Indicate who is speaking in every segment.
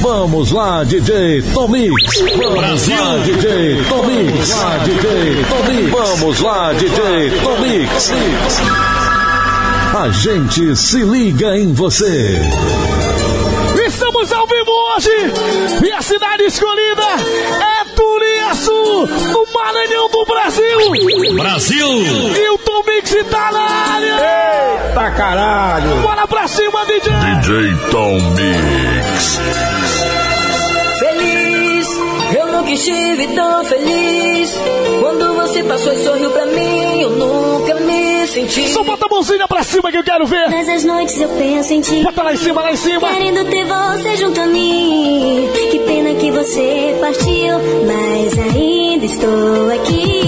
Speaker 1: Vamos lá, DJ Tomix. Vamos
Speaker 2: Brasil.
Speaker 1: lá, DJ Tomix. Vamos lá, DJ Tomix. Vamos lá, DJ Tomix. A gente se liga em você.
Speaker 3: Estamos ao vivo hoje e a cidade escolhida é Turiaçu, no Maranhão do Brasil.
Speaker 2: Brasil!
Speaker 3: E o Tom Mix tá na área.
Speaker 4: Eita caralho!
Speaker 3: Bora pra cima, DJ.
Speaker 1: DJ Tom Mix.
Speaker 5: Feliz, eu nunca estive tão feliz. Quando você passou e sorriu pra mim, eu nunca me senti.
Speaker 3: Só bota a mãozinha pra cima que eu quero ver.
Speaker 6: Nessas noites eu penso em ti.
Speaker 3: Bota lá em cima, lá em cima.
Speaker 6: Querendo ter você junto a mim. Que pena que você partiu, mas ainda estou aqui.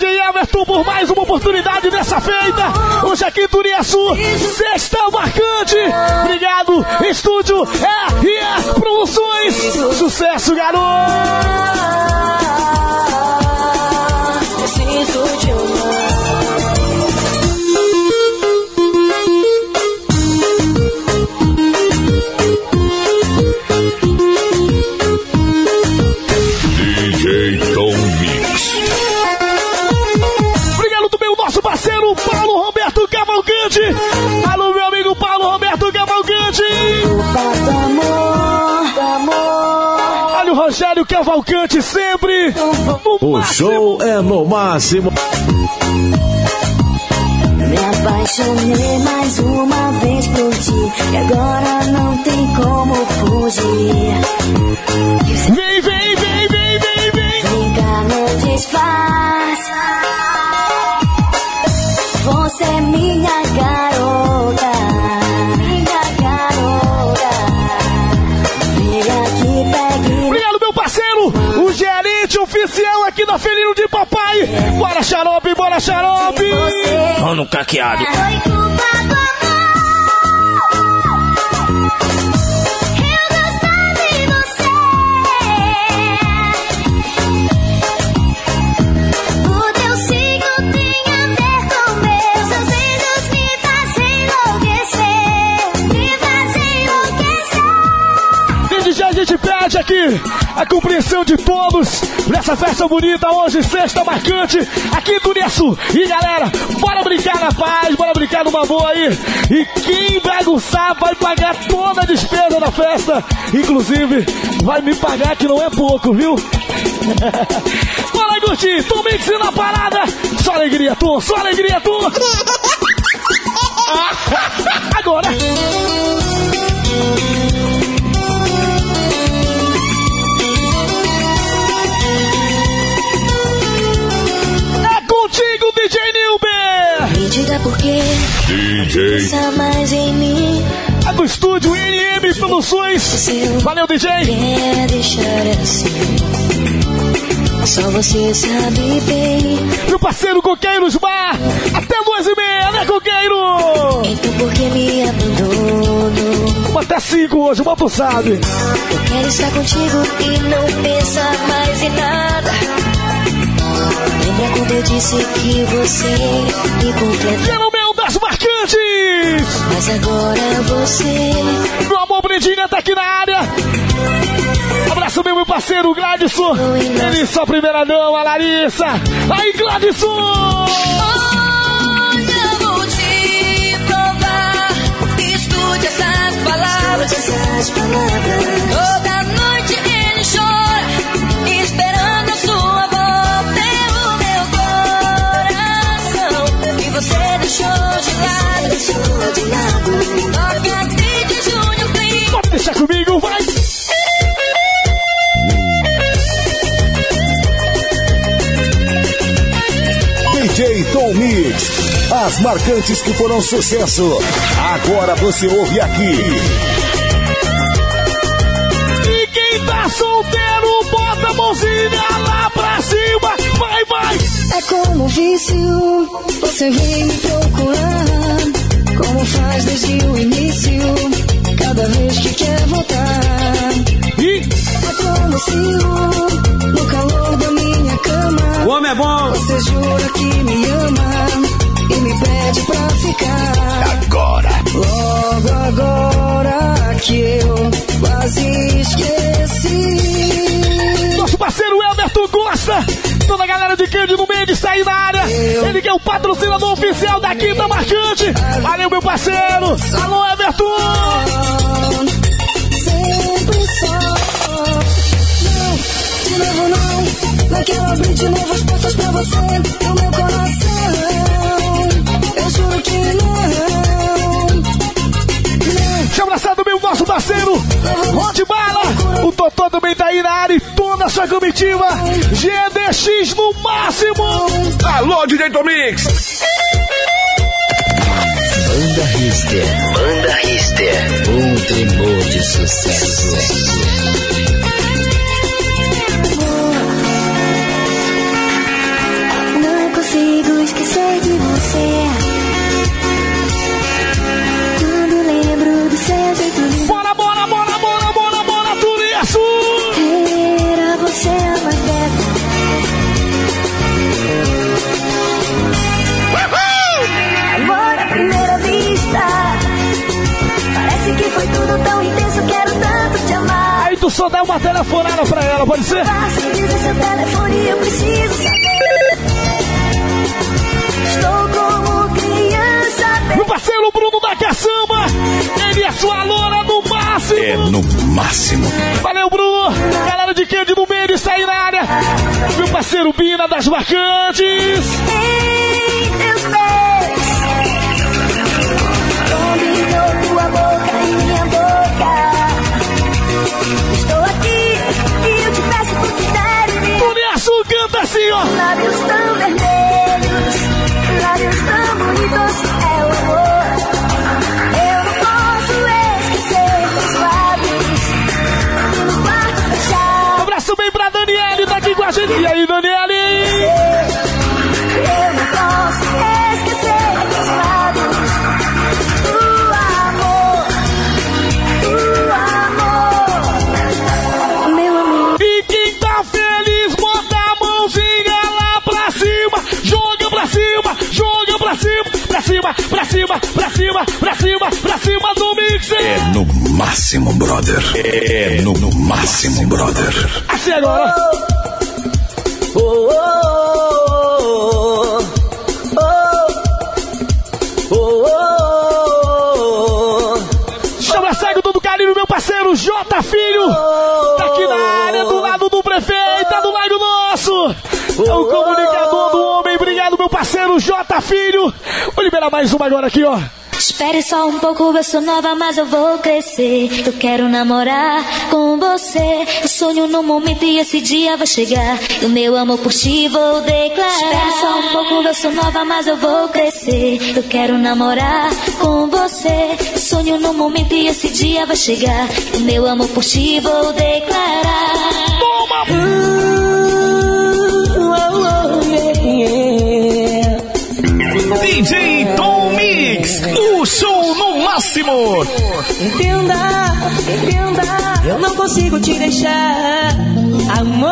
Speaker 3: DJ Everton, por mais uma oportunidade dessa feita. Hoje aqui Turiaçu, sexta marcante. Obrigado, Estúdio RE Promoções. Sucesso, garoto. Cavalcante sempre. no
Speaker 1: O show é no máximo.
Speaker 6: Me apaixonei mais uma vez por ti. E agora não tem como fugir.
Speaker 3: Vem, vem, vem, vem, vem, vem.
Speaker 6: Vem cá, não desfaz. Você é minha garota.
Speaker 3: Oficial aqui da Felino de Papai. Bora, xarope, bora, xarope.
Speaker 2: Mano caqueado.
Speaker 3: Gente pede aqui a compreensão de todos nessa festa bonita hoje, sexta marcante, aqui do Nesso. E galera, bora brincar na paz, bora brincar numa boa aí. E quem bagunçar vai pagar toda a despesa da festa. Inclusive, vai me pagar que não é pouco, viu? bora curtir, Tom Mix na parada. Só alegria, Tom, só alegria, Tom. Agora. Nilber!
Speaker 6: Me diga por quê.
Speaker 1: DJ
Speaker 6: Pensa mais em mim.
Speaker 3: É do estúdio NM Produções. Valeu, DJ!
Speaker 6: Quer deixar assim. Só você sabe bem.
Speaker 3: Meu parceiro Coqueiros Bar. Até duas e meia, né, Coqueiro?
Speaker 6: Então por que me abandonou?
Speaker 3: Vamos até cinco hoje, uma tu sabe.
Speaker 6: Eu quero estar contigo e não pensar mais em nada. Lembra quando eu disse que você me completou?
Speaker 3: Pelo meu das marcantes!
Speaker 6: Mas agora você
Speaker 3: Meu amor, Brindinha tá aqui na área. Abraço meu, meu parceiro Gladson. Ele só primeira não, a Larissa. Aí, Gladson!
Speaker 5: Olha,
Speaker 1: Marcantes que foram sucesso. Agora você ouve aqui.
Speaker 3: E quem tá solteiro, bota a mãozinha lá pra cima. Vai, vai!
Speaker 6: É como vício, você vem me procurar. Como faz desde o início. Cada vez que quer voltar.
Speaker 3: E
Speaker 6: É como o- no calor da minha cama.
Speaker 7: O homem é bom.
Speaker 6: Você jura que me ama e me pede pra ficar.
Speaker 1: Agora.
Speaker 6: Logo agora que eu quase esqueci.
Speaker 3: nosso parceiro Everton Costa, toda a galera de Cândido Mendes está aí na área. Ele que é o patrocinador oficial da Quinta Marcante. Valeu, meu parceiro. Alô, Everton.
Speaker 6: Sempre só. Não, de novo não. Não quero abrir de novo as portas pra você. No meu coração. Que não. Não.
Speaker 3: Deixa eu abraçar também o nosso parceiro Rod Bala. O Totó também tá aí na área e toda a sua comitiva. GDX no máximo.
Speaker 7: Alô, DJ Tomix.
Speaker 8: Banda Rister. Banda Rister. Um tremor de sucesso.
Speaker 3: Só dá uma telefonada pra ela, pode ser?
Speaker 2: E diz o seu telefone, eu preciso saber. Estou como criança,
Speaker 3: Meu parceiro Bruno da Caçamba. Ele é sua loura no máximo.
Speaker 1: É no máximo.
Speaker 3: Valeu, Bruno! Galera de Cândido Mendes tá aí na área! Meu parceiro Bina das Marcantes!
Speaker 2: em É no
Speaker 1: máximo, brother. É no, no máximo, brother.
Speaker 3: Assim agora! Chama segue todo carinho, meu parceiro J Filho. Tá aqui na área, do lado do prefeito, é do lado nosso. É o comunicador do homem. Obrigado, meu parceiro J Filho. Vou liberar mais uma agora aqui, ó.
Speaker 2: Espere só um pouco, eu sou nova, mas eu vou crescer. Eu quero namorar com você. Eu sonho num momento e esse dia vai chegar. E o meu amor por ti vou declarar. Espere só um pouco, eu sou nova, mas eu vou crescer. Eu quero namorar com você. Eu sonho num momento e esse dia vai chegar. E o meu amor por ti vou declarar.
Speaker 9: DJ máximo.
Speaker 6: Entenda, entenda, eu não consigo te deixar, amor.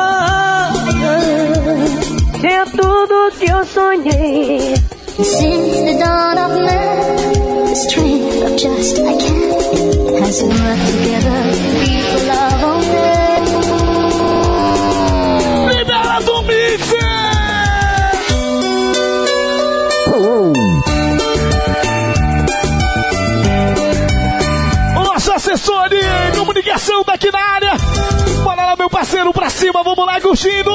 Speaker 6: É tudo que eu sonhei.
Speaker 2: Since the dawn of man, the strength of just I can't has worked together. People love on
Speaker 3: Libera do mixer! De comunicação tá aqui na área. Bora lá, meu parceiro, pra cima, vamos lá curtindo.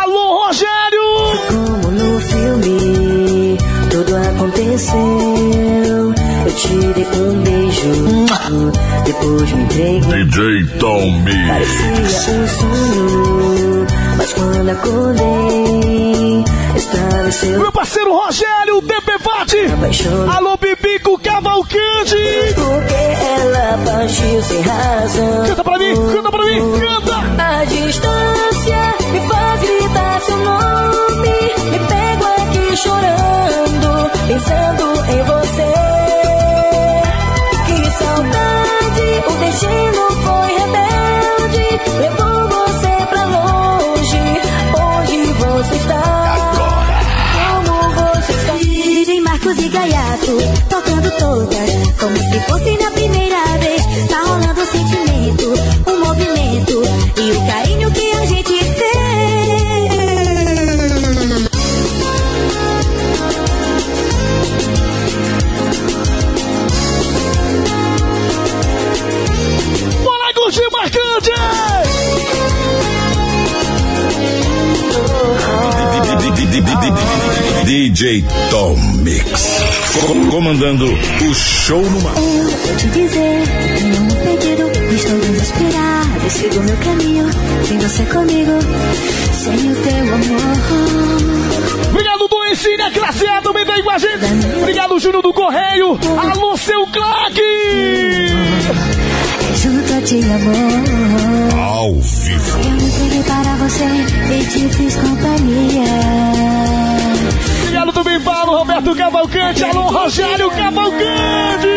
Speaker 3: Alô, Rogério!
Speaker 6: Como no filme, tudo aconteceu. Eu te dei um beijo, depois me entreguei.
Speaker 1: DJ Tom Mix.
Speaker 6: Parecia um sonho, mas quando acordei, estava em seu
Speaker 3: Meu parceiro Rogério,
Speaker 6: Cavalcante!
Speaker 3: Alô, Bibico Cavalcante!
Speaker 6: Porque ela partiu sem razão.
Speaker 3: Canta pra mim, canta pra mim, canta!
Speaker 6: A distância me faz gritar seu nome. Me
Speaker 5: pego aqui
Speaker 6: chorando, pensando em você. Que saudade, o destino foi rebelde.
Speaker 7: DJ Tom Mix. Co- comandando o show no mar.
Speaker 2: Eu vou te dizer, tenho um pedido. Estou desesperado, sigo meu caminho. Sem você comigo, sem o teu amor.
Speaker 3: Obrigado do A também tá aí com a gente. Obrigado, Júnior do Correio. Alô, seu craque!
Speaker 2: É junto a ti, amor.
Speaker 7: Ao vivo.
Speaker 2: Eu me entreguei para você e te fiz companhia.
Speaker 3: Obrigado também, Paulo Roberto Cavalcante. Alô, Rogério Cavalcante!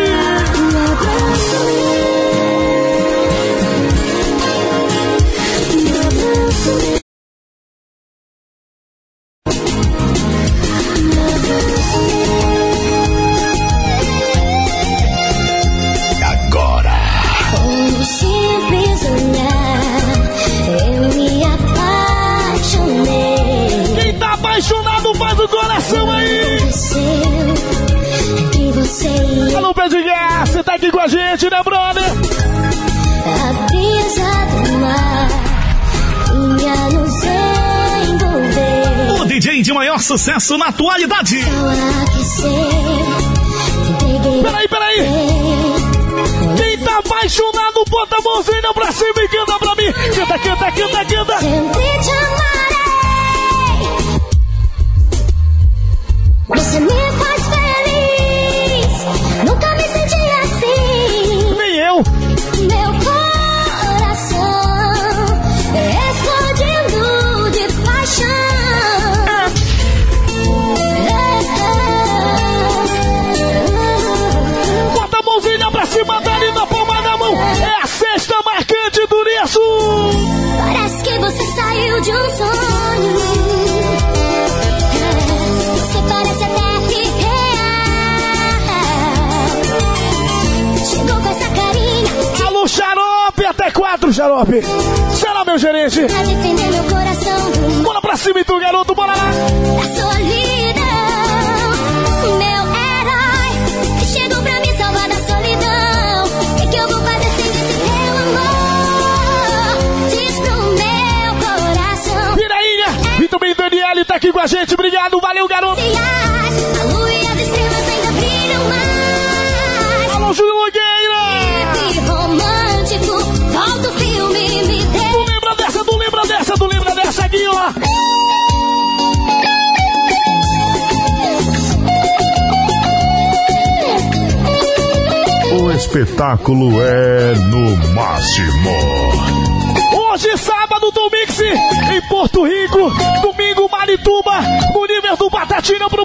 Speaker 9: Sucesso na atualidade.
Speaker 3: Peraí, peraí! Quem tá apaixonado, bota a mãozinha pra cima e canta pra mim! Canta, canta, canta, canta!
Speaker 2: Sempre te amarei. Você me faz feliz. Nunca me senti assim.
Speaker 3: Nem eu! Quatro, xarope! Será, meu gerente?
Speaker 2: pra defender meu coração do
Speaker 3: Bora pra cima então, garoto, bora lá!
Speaker 2: da solidão. Meu herói chegou pra me salvar da solidão. O que, que eu vou fazer sem esse teu amor? Diz pro meu coração.
Speaker 3: Pirainha! E também Daniele tá aqui com a gente, obrigado, valeu, garoto!
Speaker 10: Espetáculo é no máximo.
Speaker 3: Hoje, sábado, do Mix, em Porto Rico. Domingo, Marituba, no nível do Batatina pro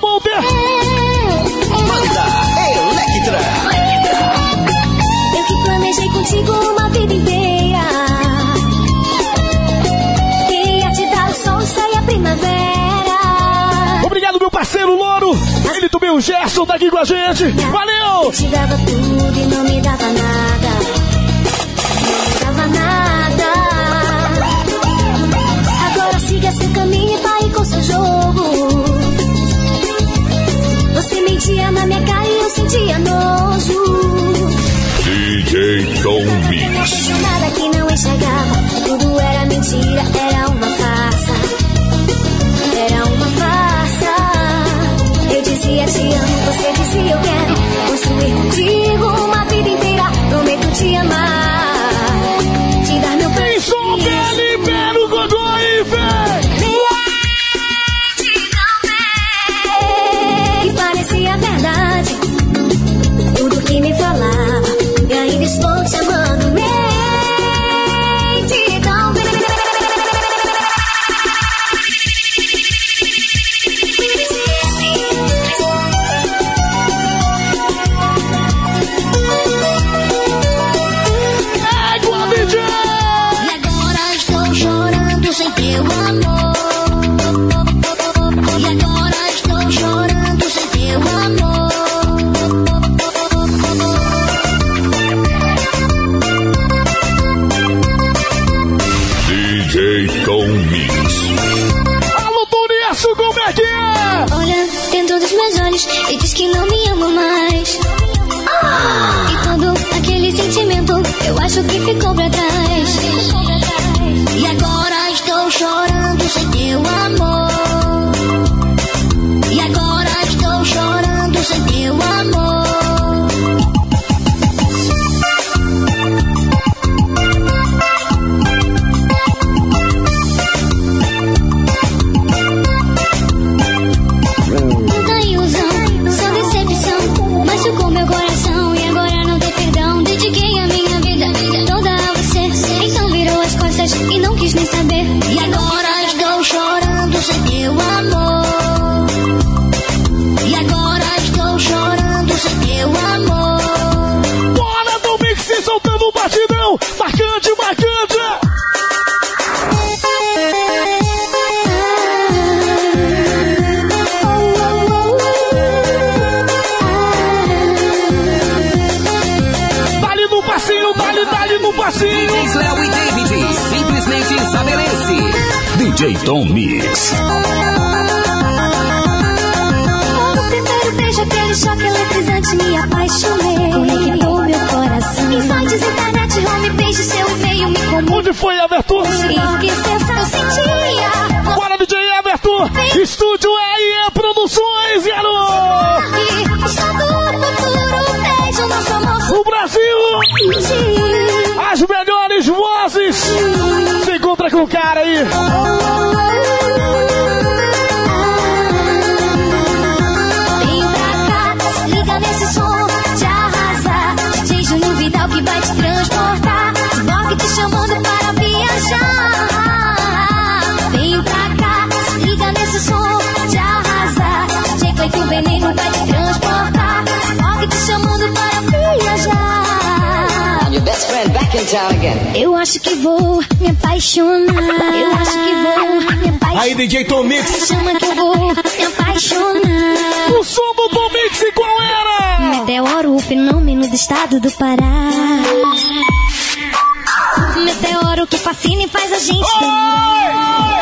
Speaker 3: Gerson, tá aqui com a gente. Valeu!
Speaker 2: Eu te dava tudo e não me dava nada. Acho que ficou pra trás. E agora estou chorando sem teu amor.
Speaker 1: DJ Tom Mix.
Speaker 2: No primeiro beijo, aquele choque eletrizante, me apaixonei. Conectou meu coração. Insights, internet, homepage, seu e-mail me comunicou.
Speaker 3: Onde foi, Everton?
Speaker 2: Que sensação eu sentia.
Speaker 3: Bora, DJ Everton! Estúdio EIE Produções, garoto!
Speaker 2: E beijo,
Speaker 3: O Brasil! As melhores vozes! Se encontra com o cara aí!
Speaker 2: Eu acho que vou me apaixonar. Eu acho que vou me apaixonar.
Speaker 9: Aí, DJ Tom Mix.
Speaker 2: Chama que eu vou me apaixonar.
Speaker 3: O som do Tom Mix qual era?
Speaker 2: Meteoro, o fenômeno do estado do Pará. Meteoro que fascina e faz a gente
Speaker 3: Obrigado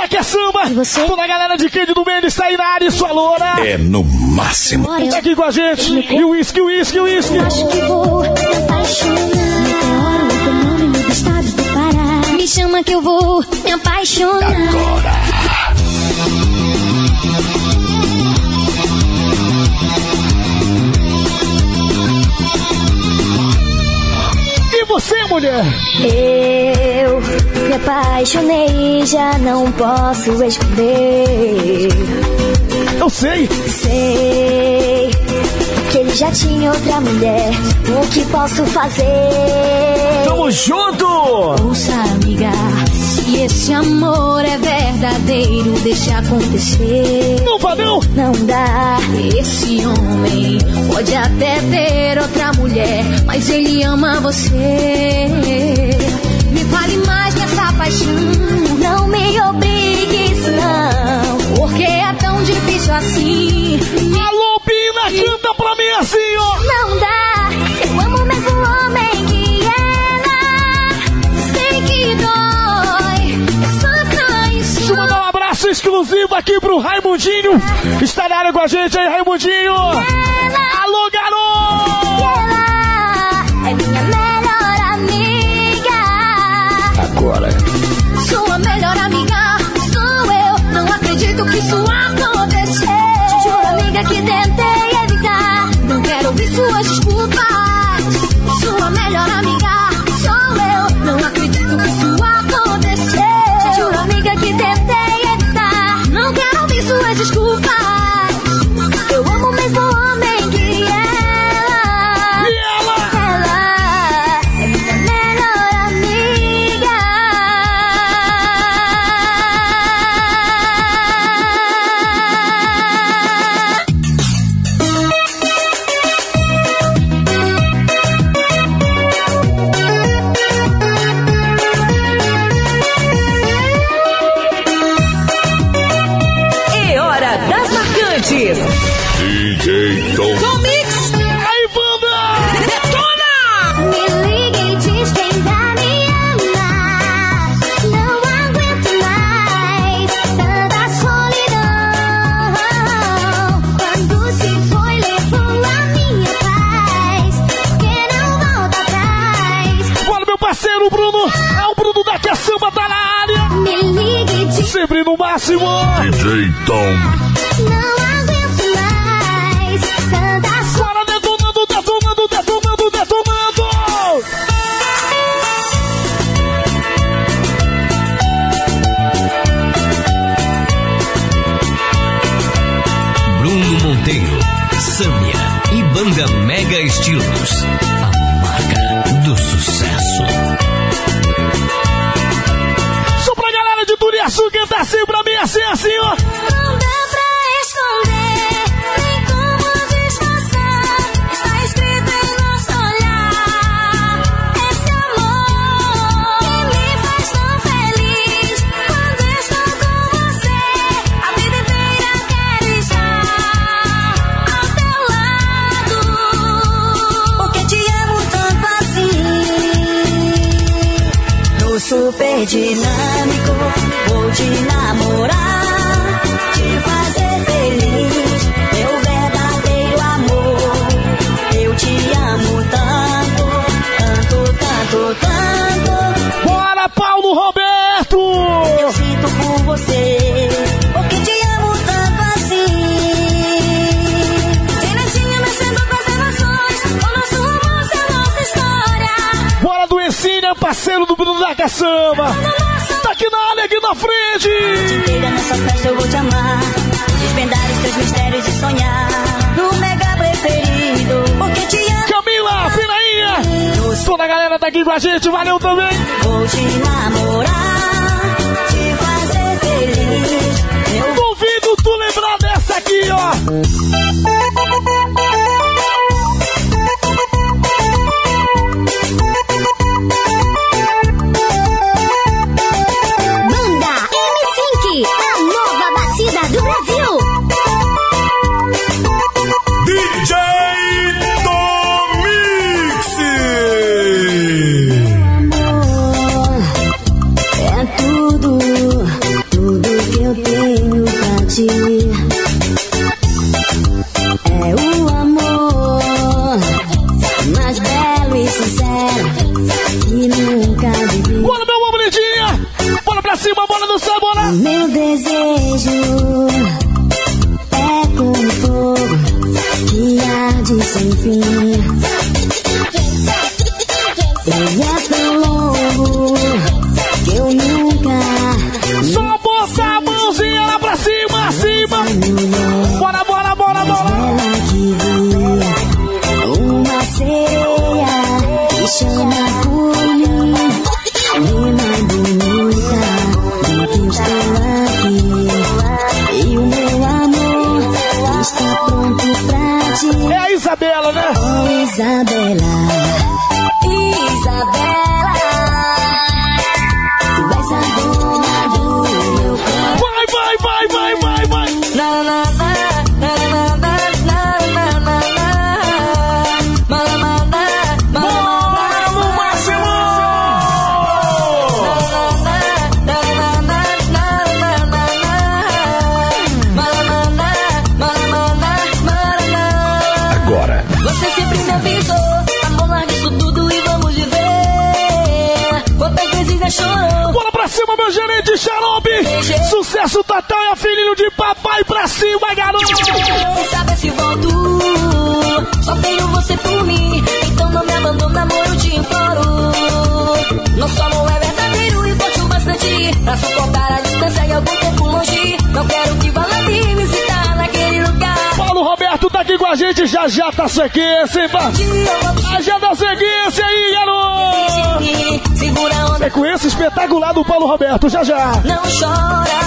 Speaker 3: da
Speaker 2: Que
Speaker 3: Samba!
Speaker 2: E você?
Speaker 3: Toda a galera de Cândido Mendes está aí na área, sua loura!
Speaker 7: É no máximo.
Speaker 2: Agora
Speaker 3: Tá
Speaker 2: eu
Speaker 3: aqui com a gente! E o uísque, o uísque, o uísque!
Speaker 2: acho que vou me apaixonar. Meteoro, o fenômeno do estado do Pará. Me chama que eu vou me apaixonar.
Speaker 3: E você, mulher?
Speaker 2: Eu me apaixonei, já não posso esconder.
Speaker 3: Eu sei!
Speaker 2: Sei que ele já tinha outra mulher. O que posso fazer?
Speaker 9: Tamo junto!
Speaker 2: Ouça, amiga, se esse amor é verdadeiro, deixa acontecer.
Speaker 3: Não vá não!
Speaker 2: Dá. Esse homem pode até ter outra mulher, mas ele ama você. Me fale mais dessa paixão. Não me obrigue não, porque é tão difícil assim.
Speaker 3: Alô, Pina, canta pra mim assim, ó! Exclusivo aqui pro Raimundinho! Está na área com a gente aí, Raimundinho! Alô, garoto!
Speaker 2: Ela é minha melhor amiga.
Speaker 8: Agora,
Speaker 6: tá aqui com a gente, valeu também!
Speaker 2: Vou te namorar, te fazer feliz. Eu...
Speaker 6: Duvido tu lembrar dessa aqui, ó! sequência, agenda sequência aí, garoto! É sequência espetacular do Paulo Roberto, já já!
Speaker 2: Não chora!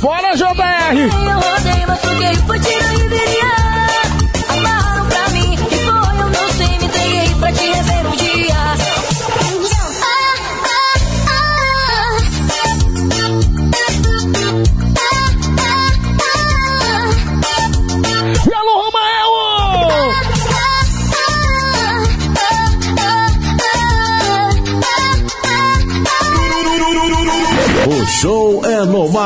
Speaker 6: Bora, JR!
Speaker 2: Eu rodei, mas
Speaker 3: fiquei, fui tirando.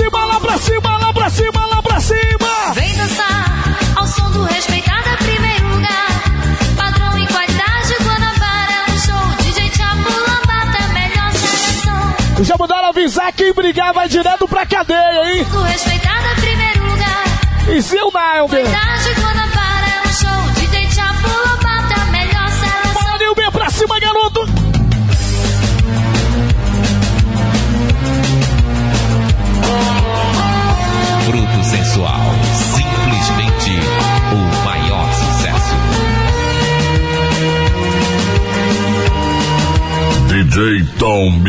Speaker 3: cima, lá pra cima, lá pra cima, lá pra cima.
Speaker 2: Vem dançar ao som do respeitado é primeiro lugar. Padrão e qualidade, Guanabara é um show. DJ Chapo Lambata, melhor seleção.
Speaker 3: Já mandaram avisar quem brigar vai direto pra cadeia, hein?
Speaker 2: Do respeitado é primeiro lugar.
Speaker 3: E se o Nailber?
Speaker 2: Qualidade, Guanabara
Speaker 11: Sensual. Simplesmente o maior sucesso.
Speaker 12: DJ Tom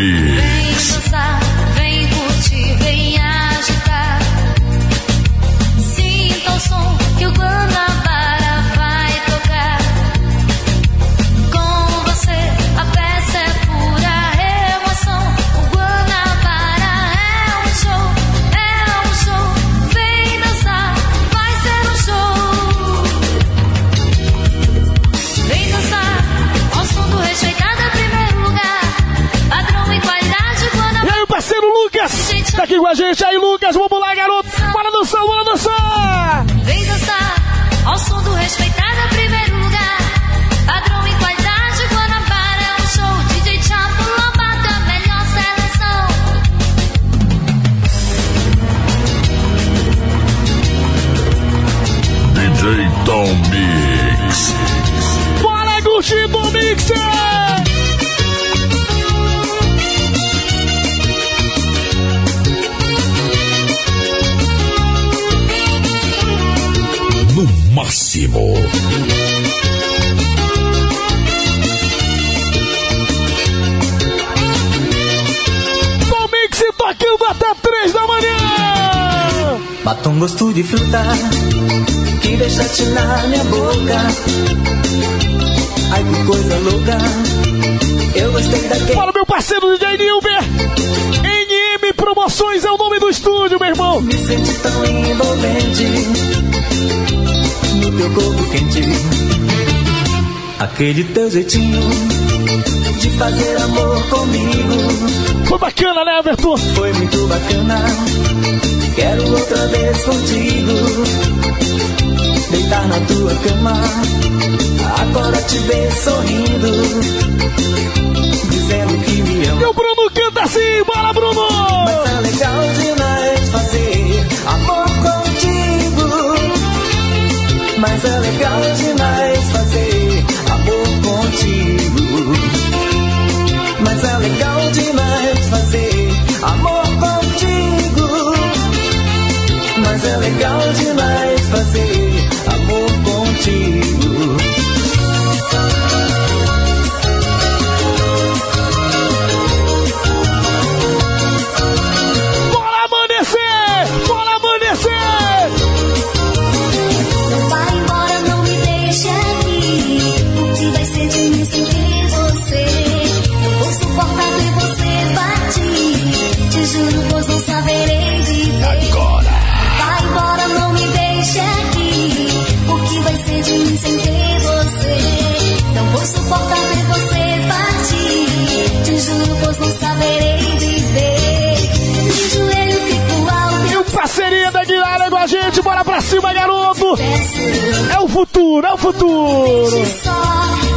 Speaker 2: com a
Speaker 3: gente aí, Lucas. Vamos lá, garoto. Bora dançar, bora dançar.
Speaker 2: Vem dançar ao som do respeitado primeiro lugar. Padrão e qualidade, Guanabara é um show. DJ Chapo Lambada, melhor seleção.
Speaker 12: DJ Tom Mix.
Speaker 5: Gosto de fruta que deixa-te na minha boca. Ai que coisa louca, eu gostei daquele.
Speaker 3: Bora, meu parceiro DJ Nilber. NM Promoções é o nome do estúdio, meu irmão.
Speaker 5: Me senti tão envolvente no teu corpo quente. Aquele teu jeitinho de fazer amor comigo
Speaker 3: Foi bacana, né, Everton?
Speaker 5: foi muito bacana. Quero outra vez contigo deitar na tua cama. Agora te ver sorrindo, dizendo que me ama.
Speaker 3: E o Bruno canta assim. Bora, Bruno.
Speaker 5: Mas é legal demais fazer amor contigo. Mas é legal demais fazer amor contigo. Legal demais fazer
Speaker 2: mim sem ter você? Não vou suportar ver você partir. Te juro, pois não saberei viver. De joelho fico alto,
Speaker 3: E o parceria da Guilherme com a gente. Bora pra cima, garoto. É o futuro, é o futuro.
Speaker 2: Só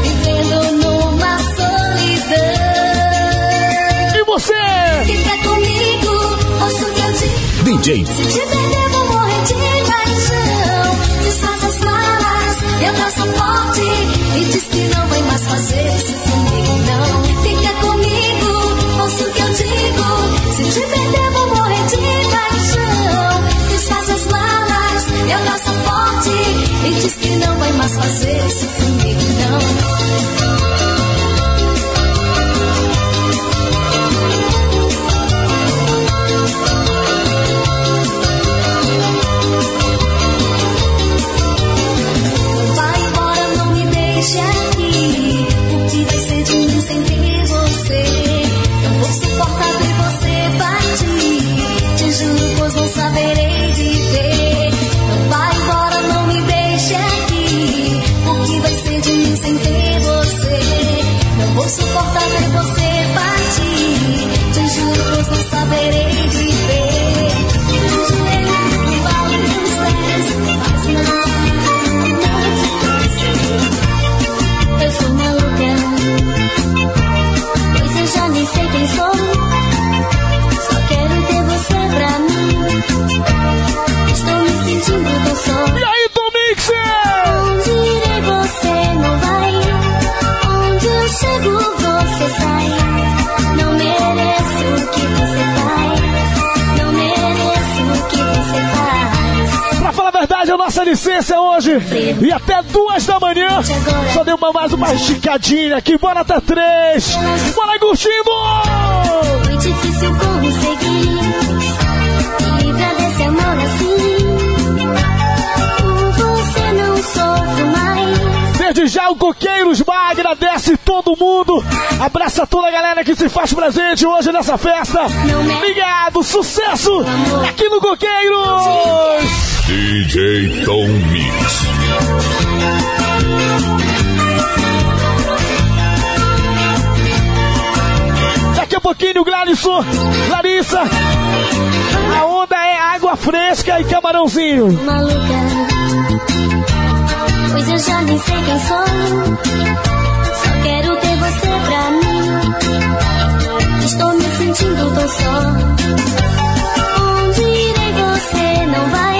Speaker 2: vivendo numa solidão.
Speaker 3: E você?
Speaker 2: Fica comigo, que eu.
Speaker 12: DJ
Speaker 2: Se te perder, vou morrer de paixão. Desfaça as malas, eu abraço forte. E diz que não vai mais fazer isso comigo, não. Fica comigo, ouça o que eu digo. Se te perder, vou morrer de paixão. Desfaça as malas, eu abraço forte. E diz que não vai mais fazer isso comigo, não. saberei
Speaker 3: de licença hoje. E até duas da manhã. Só deu uma, mais uma esticadinha aqui. Bora até três. Bora curtindo!
Speaker 2: Foi difícil conseguir. Livrar desse amor assim. Por você não sofro mais.
Speaker 3: Desde já o Coqueiros Bar agradece todo mundo. Abraça toda a galera que se faz presente hoje nessa festa. É? Obrigado, sucesso aqui no Coqueiros.
Speaker 7: DJ Tom Mix.
Speaker 3: Daqui a pouquinho, Gladson, Larissa. A onda é água fresca e camarãozinho.
Speaker 2: Maluca, pois eu já nem sei quem sou. mundo tô só. Onde irei você não vai.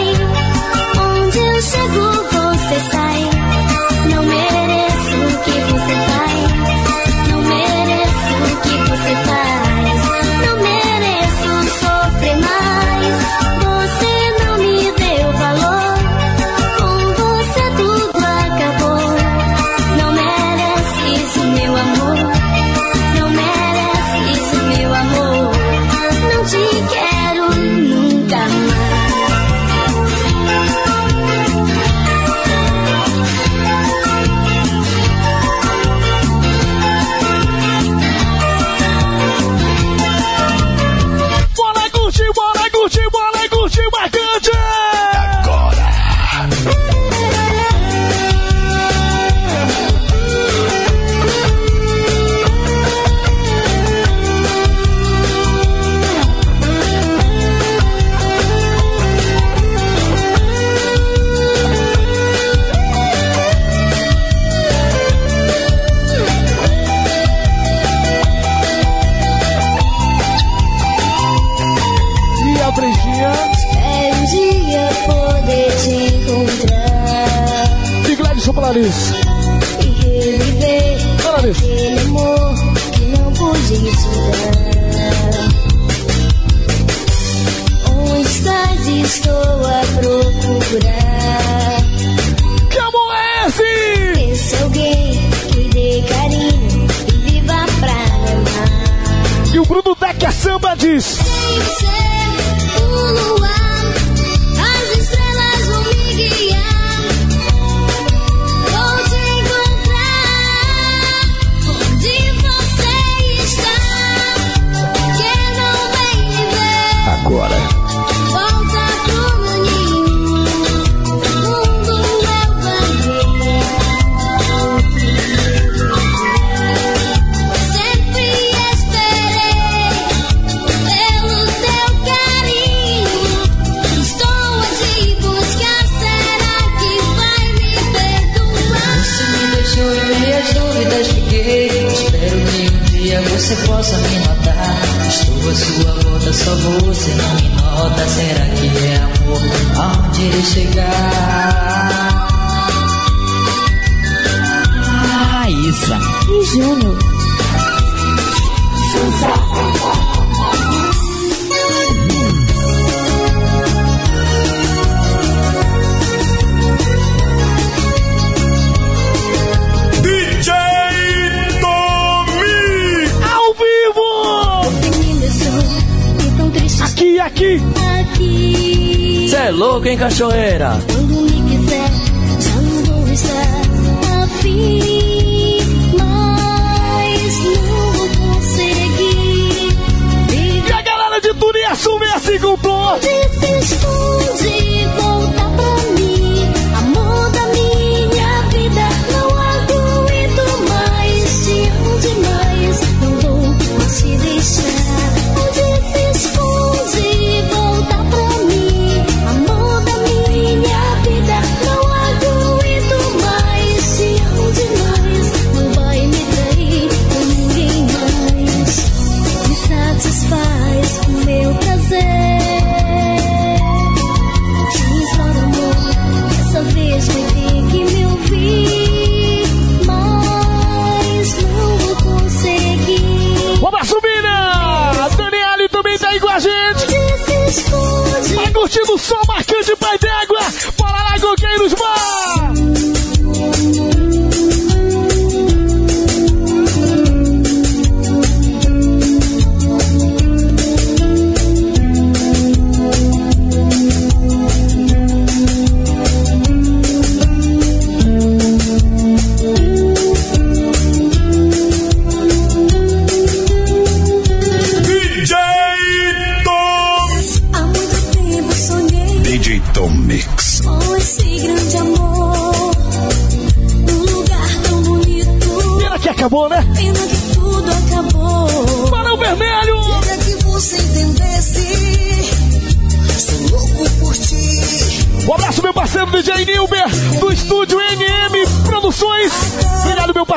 Speaker 13: cachoeira.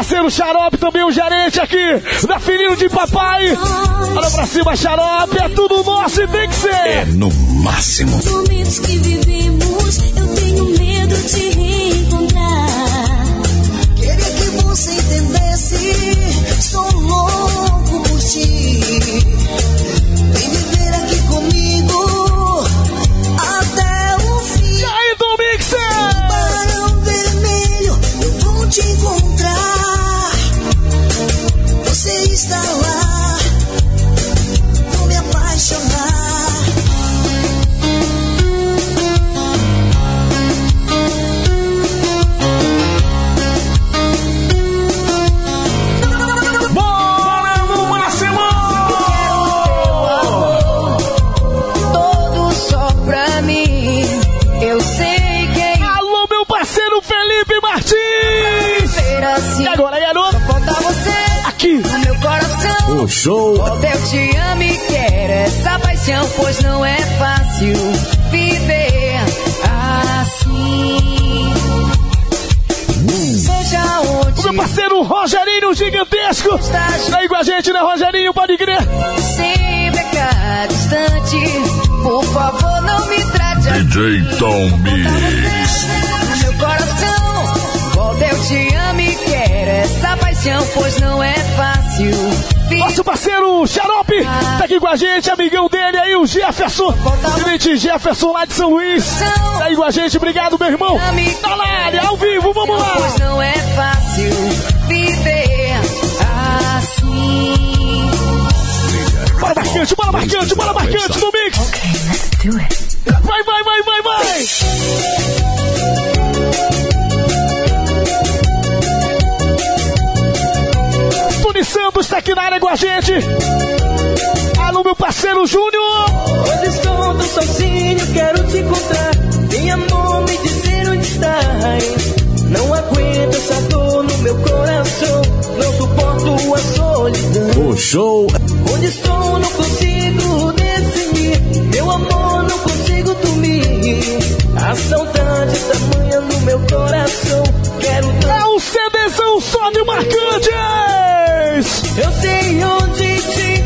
Speaker 3: Parceiro Xarope, também o gerente aqui da Filhinho de Papai. Olha pra cima, Xarope, é tudo nosso e tem que ser.
Speaker 7: É no máximo.
Speaker 6: Momentos que vivemos, eu tenho medo de reencontrar. Queria que você entendesse,
Speaker 7: show
Speaker 14: Volta, eu te amo e quero essa paixão, pois não é fácil viver assim. Seja
Speaker 3: O
Speaker 14: onde
Speaker 3: meu parceiro Rogerinho Gigantesco!
Speaker 14: estás,
Speaker 3: Tá aí com a gente, né, Rogerinho? Pode crer!
Speaker 14: sempre cá distante. Por favor, não me trate assim.
Speaker 7: DJ Tom Mix.
Speaker 14: Meu coração, volta, eu te amo e quero essa paixão, pois não é fácil viver.
Speaker 3: Nosso parceiro Xarope tá aqui com a gente, amigão dele aí, o Jefferson. Tenente Jefferson lá de São Luís. Tá aí com a gente, obrigado, meu irmão. Tá na área, ao vivo, vamos lá.
Speaker 14: Pois não é fácil viver assim.
Speaker 3: Bora marcante, bora marcante, bora marcante no mix. Vai, vai, vai, vai, vai. Tá aqui na área com a gente. Alô, meu parceiro Júnior.
Speaker 5: Hoje estou tão sozinho, quero te encontrar. Vem amor, me dizer onde estás. Não aguento essa dor no meu coração. Não suporto a solidão.
Speaker 7: O show
Speaker 5: Onde estou, não consigo definir. Meu amor, não consigo dormir. A saudade tamanha no meu coração. Quero
Speaker 3: É o CDzão só de marcantes.
Speaker 5: Eu sei onde te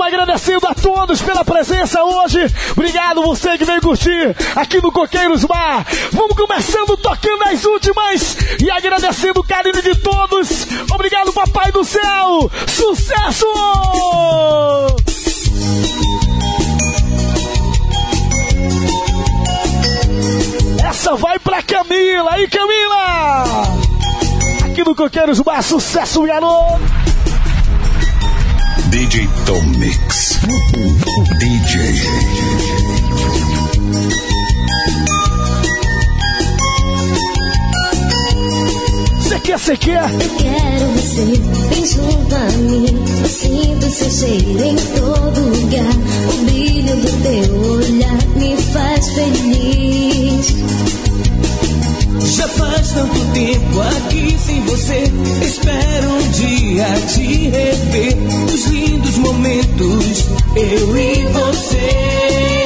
Speaker 3: Vamos agradecendo a todos pela presença hoje. Obrigado você que veio curtir aqui no Coqueiros Bar. Vamos começando tocando as últimas e agradecendo o carinho de todos. Obrigado, Papai do Céu. Sucesso! Essa vai pra Camila. Aí, Camila! Aqui no Coqueiros Bar, sucesso, garoto!
Speaker 7: DJ Tom Mix. DJ.
Speaker 3: Você quer, você quer?
Speaker 6: Eu quero você bem junto a mim. Eu sinto seu cheiro em todo lugar. O brilho do teu olhar me faz feliz.
Speaker 5: Já faz tanto tempo aqui sem você. Espero um dia te rever. Os lindos momentos, eu e você.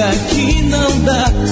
Speaker 5: Diga que não dá.